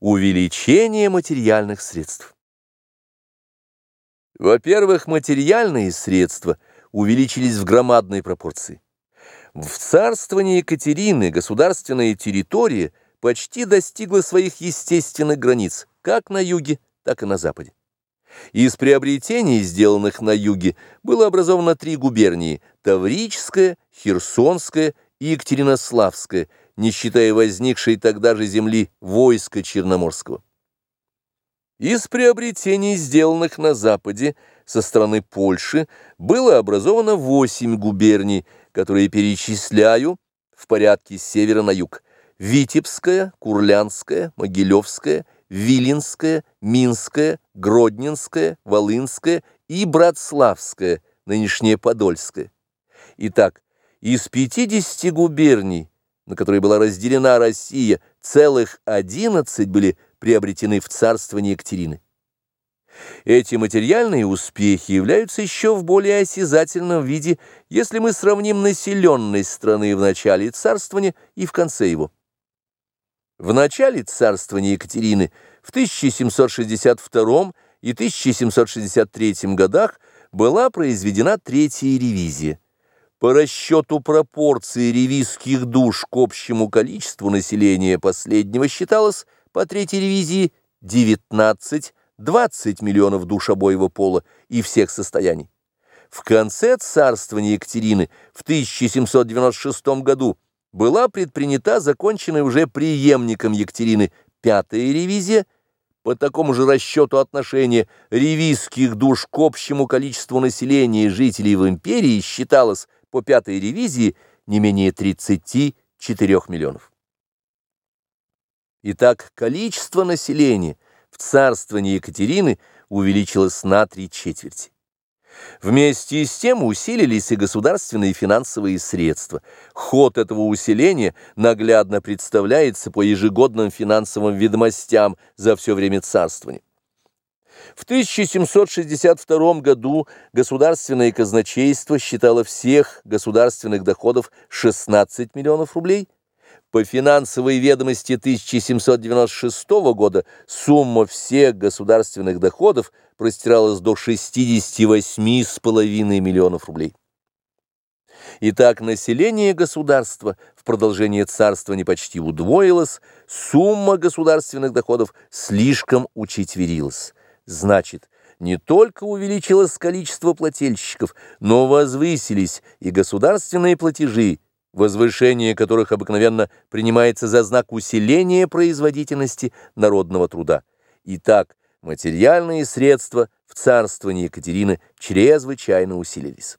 Увеличение материальных средств. Во-первых, материальные средства увеличились в громадной пропорции. В царствовании Екатерины государственная территория почти достигла своих естественных границ, как на юге, так и на западе. Из приобретений, сделанных на юге, было образовано три губернии – Таврическая, Херсонская и Екатеринославская – не считая возникшей тогда же земли войска Черноморского. Из приобретений, сделанных на Западе со стороны Польши, было образовано восемь губерний, которые перечисляю в порядке с севера на юг. Витебская, Курлянская, Могилевская, Виленская, Минская, Гродненская, Волынская и Братславская, нынешняя Подольская. Итак, из 50 губерний на которые была разделена Россия, целых 11 были приобретены в царствование Екатерины. Эти материальные успехи являются еще в более осязательном виде, если мы сравним населенность страны в начале царствования и в конце его. В начале царствования Екатерины в 1762 и 1763 годах была произведена третья ревизия. По расчету пропорции ревизских душ к общему количеству населения последнего считалось по третьей ревизии 19-20 миллионов душ обоего пола и всех состояний. В конце царствования Екатерины в 1796 году была предпринята законченная уже преемником Екатерины пятая ревизия, по такому же расчету отношения ревизских душ к общему количеству населения и жителей в империи считалось по пятой ревизии не менее 34 миллионов. Итак, количество населения в царствовании Екатерины увеличилось на три четверти. Вместе с тем усилились и государственные финансовые средства. Ход этого усиления наглядно представляется по ежегодным финансовым ведомостям за все время царствования. В 1762 году государственное казначейство считало всех государственных доходов 16 миллионов рублей. По финансовой ведомости 1796 года сумма всех государственных доходов простиралась до 68,5 миллионов рублей. Итак, население государства в продолжение царства не почти удвоилось, сумма государственных доходов слишком учетверилась. Значит, не только увеличилось количество плательщиков, но возвысились и государственные платежи, возвышение которых обыкновенно принимается за знак усиления производительности народного труда. Итак, материальные средства в царствовании Екатерины чрезвычайно усилились.